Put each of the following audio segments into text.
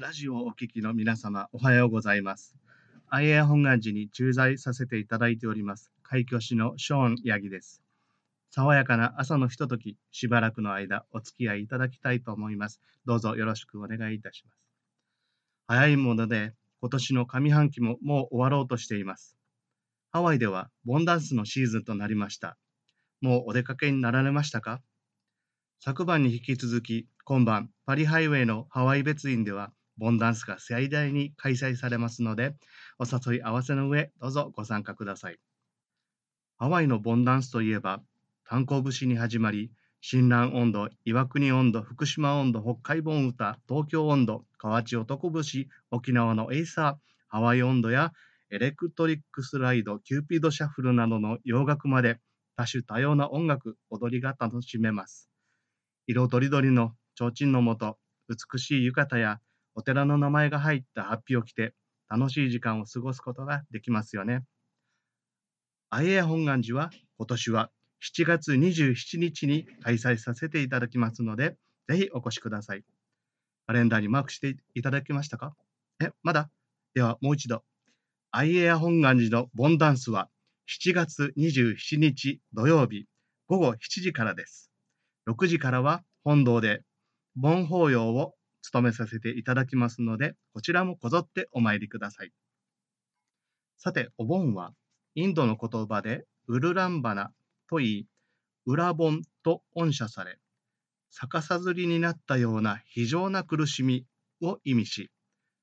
ラジオをお聞きの皆様、おはようございます。IA 本願寺に駐在させていただいております、開教師のショーン・ヤギです。爽やかな朝のひととき、しばらくの間、お付き合いいただきたいと思います。どうぞよろしくお願いいたします。早いもので、今年の上半期ももう終わろうとしています。ハワイではボンダンスのシーズンとなりました。もうお出かけになられましたか？昨晩に引き続き、今晩、パリハイウェイのハワイ別院では、ボンダンスが盛大に開催されますので、お誘い合わせの上、どうぞご参加ください。ハワイのボンダンスといえば、炭坑節に始まり、親鸞音頭、岩国音頭、福島音頭、北海盆歌、東京音頭、河内男節、沖縄のエイサー、ハワイ音頭やエレクトリックスライド、キューピッドシャッフルなどの洋楽まで多種多様な音楽、踊りが楽しめます。色とりどりの提灯のもと、美しい浴衣やお寺の名前が入ったハッピを着て、楽しい時間を過ごすことができますよね。アイエア本願寺は今年は7月27日に開催させていただきますので、ぜひお越しください。カレンダーにマークしていただけましたか？え、まだ？ではもう一度。アイエア本願寺のボンダンスは7月27日土曜日午後7時からです。6時からは本堂で盆法要を務めさせていただきますので、こちらもこぞってお参りください。さて、お盆はインドの言葉でウルランバナと言い、裏盆と恩赦され、逆さずりになったような非常な苦しみを意味し、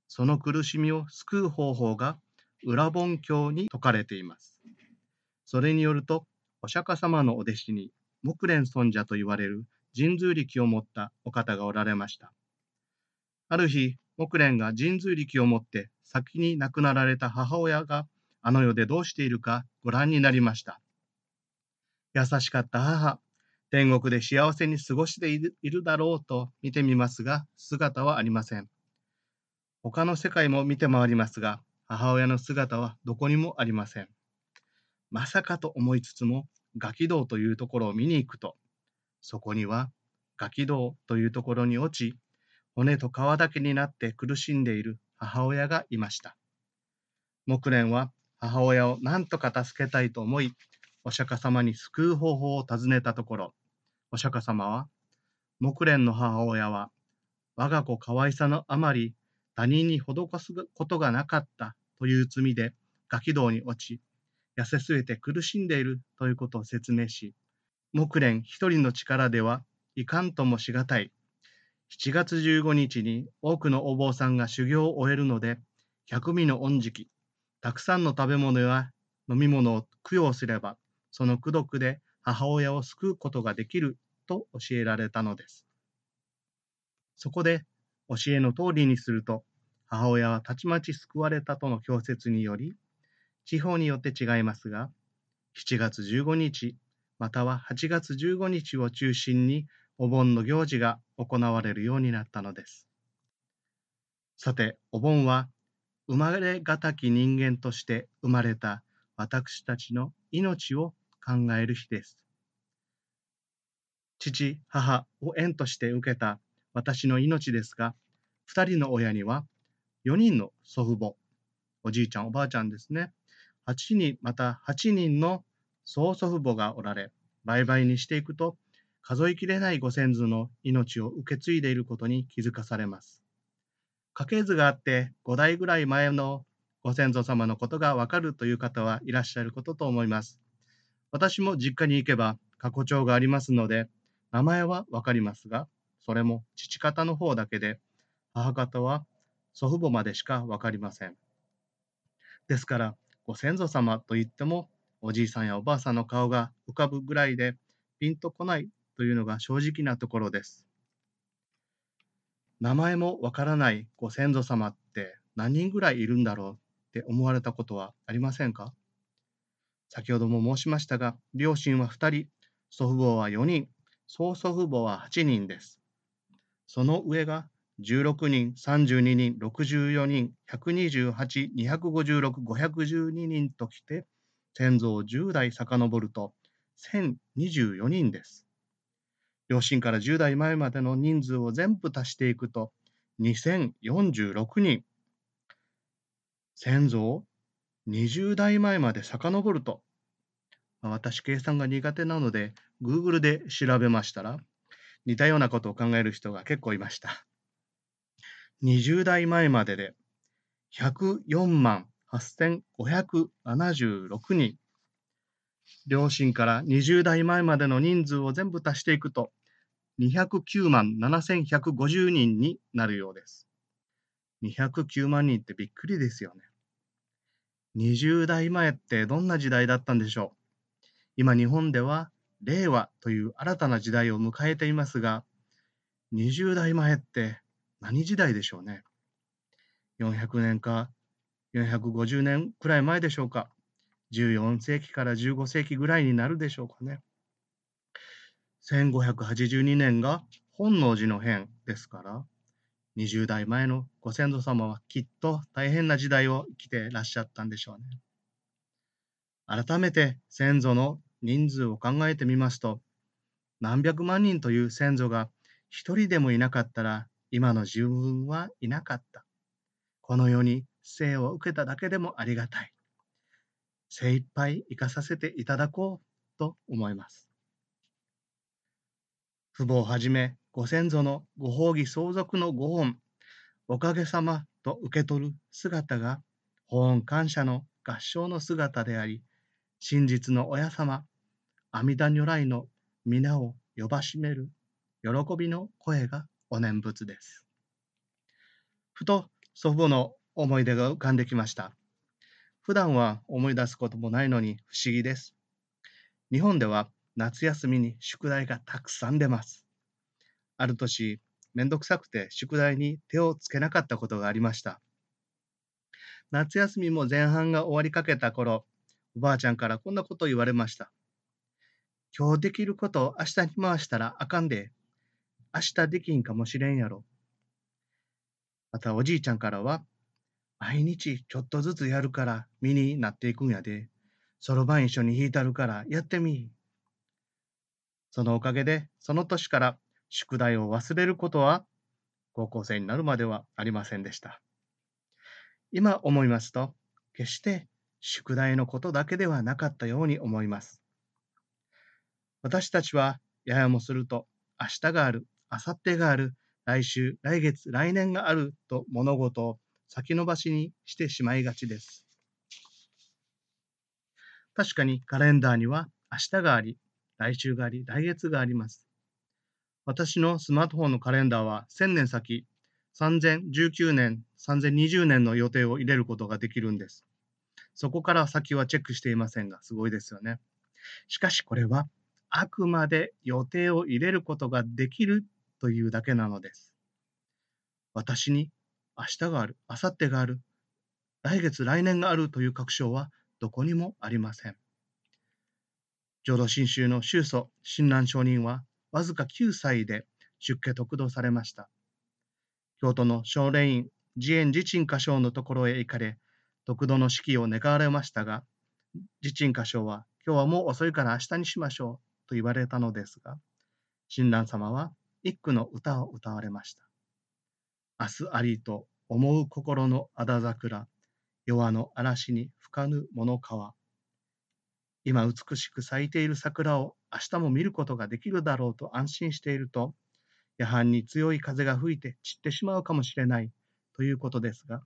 その苦しみを救う方法が裏盆教に説かれています。それによると、お釈迦様のお弟子に木蓮尊者と言われる神通力を持ったお方がおられました。ある日、木蓮が神通力を持って先に亡くなられた母親があの世でどうしているかご覧になりました。優しかった母、天国で幸せに過ごしているだろうと見てみますが、姿はありません。他の世界も見て回りますが、母親の姿はどこにもありません。まさかと思いつつも、ガキ道というところを見に行くと、そこにはガキ道というところに落ち、骨と皮だけになって苦しんでいる母親がいました。木蓮は母親を何とか助けたいと思い、お釈迦様に救う方法を尋ねたところ、お釈迦様は、木蓮の母親は、我が子可愛さのあまり他人に施すことがなかったという罪でガキ道に落ち、痩せすえて苦しんでいるということを説明し、木蓮一人の力ではいかんともしがたい。7月15日に多くのお坊さんが修行を終えるので、百味の恩食、たくさんの食べ物や飲み物を供養すれば、その功徳で母親を救うことができると教えられたのです。そこで教えの通りにすると、母親はたちまち救われたとの教説により、地方によって違いますが、7月15日、または8月15日を中心にお盆の行事が行われるようになったのです。さて、お盆は生まれがたき人間として生まれた私たちの命を考える日です。父、母を縁として受けた私の命ですが、二人の親には4人の祖父母、おじいちゃん、おばあちゃんですね。8人、また8人の曽祖父母がおられ、倍々にしていくと、数えきれないご先祖の命を受け継いでいることに気づかされます。家系図があって5代ぐらい前のご先祖様のことがわかるという方はいらっしゃることと思います。私も実家に行けば過去帳がありますので、名前はわかりますが、それも父方の方だけで、母方は祖父母までしかわかりません。ですから、ご先祖様といっても、おじいさんやおばあさんの顔が浮かぶぐらいで、ピンとこないというのが正直なところです。名前もわからないご先祖様って何人ぐらいいるんだろうって思われたことはありませんか？先ほども申しましたが、両親は2人、祖父母は4人、曽祖父母は8人です。その上が16人、32人、64人、128、256、512人ときて、先祖を10代遡ると1024人です。両親から10代前までの人数を全部足していくと、2046人。先祖を20代前まで遡ると、私、計算が苦手なので、Google で調べましたら、似たようなことを考える人が結構いました。20代前までで104万8576人。両親から20代前までの人数を全部足していくと、209万7150人になるようです。209万人ってびっくりですよね。20代前ってどんな時代だったんでしょう今日本では令和という新たな時代を迎えていますが、20代前って何時代でしょうね。400年か450年くらい前でしょうか。14世紀から15世紀ぐらいになるでしょうかね。1582年が本能寺の変ですから、20代前のご先祖様はきっと大変な時代を生きてらっしゃったんでしょうね。改めて先祖の人数を考えてみますと、何百万人という先祖が一人でもいなかったら、今の自分はいなかった。この世に生を受けただけでもありがたい。精一杯生かさせていただこうと思います。父母をはじめ、ご先祖のご褒美相続のご恩、おかげさまと受け取る姿が、保温感謝の合唱の姿であり、真実の親様、阿弥陀如来の皆を呼ばしめる喜びの声がお念仏です。ふと祖父母の思い出が浮かんできました。普段は思い出すこともないのに不思議です。日本では夏休みに宿題がたくさん出ます。ある年、めんどくさくて宿題に手をつけなかったことがありました。夏休みも前半が終わりかけた頃、おばあちゃんからこんなことを言われました。今日できることを明日に回したらあかんで。明日できんかもしれんやろ。またおじいちゃんからは、毎日ちょっとずつやるから身になっていくんやで。そろばん一緒に弾いたるからやってみ。そのおかげで、その年から宿題を忘れることは高校生になるまではありませんでした。今思いますと、決して宿題のことだけではなかったように思います。私たちはややもすると明日がある、明後日がある、来週、来月、来年があると物事を先延ばしにしてしまいがちです。確かにカレンダーには明日があり、来週があり、来月があります。私のスマートフォンのカレンダーは1000年先、3019年、3020年の予定を入れることができるんです。そこから先はチェックしていませんが、すごいですよね。しかしこれは、あくまで予定を入れることができるというだけなのです。私に明日がある、明後日がある、来月、来年があるという確証はどこにもありません。浄土真宗の宗祖、親鸞上人は、わずか9歳で出家得度されました。京都の少霊院慈円寺鎮歌唱のところへ行かれ、得度の式を願われましたが、自鎮歌唱は今日はもう遅いから明日にしましょうと言われたのですが、親鸞様は一句の歌を歌われました。明日ありと思う心のあだ桜、弱の嵐に吹かぬ物川。今美しく咲いている桜を明日も見ることができるだろうと安心していると、夜半に強い風が吹いて散ってしまうかもしれないということですが、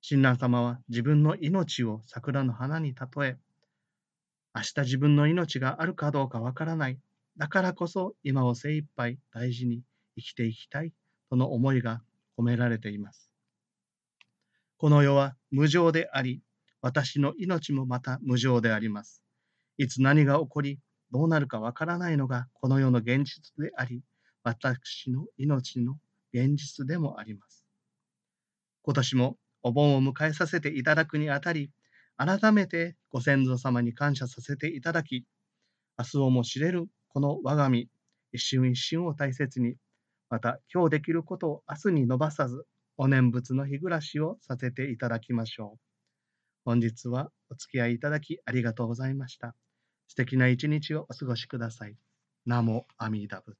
親鸞様は自分の命を桜の花に例え、明日自分の命があるかどうかわからない。だからこそ今を精一杯大事に生きていきたいとの思いが込められています。この世は無常であり、私の命もまた無常であります。いつ何が起こり、どうなるかわからないのがこの世の現実であり、私の命の現実でもあります。今年もお盆を迎えさせていただくにあたり、改めてご先祖様に感謝させていただき、明日をも知れるこの我が身、一瞬一瞬を大切に、また今日できることを明日に伸ばさず、お念仏の日暮らしをさせていただきましょう。本日はお付き合いいただきありがとうございました。素敵な一日をお過ごしください。ナモ阿弥陀仏。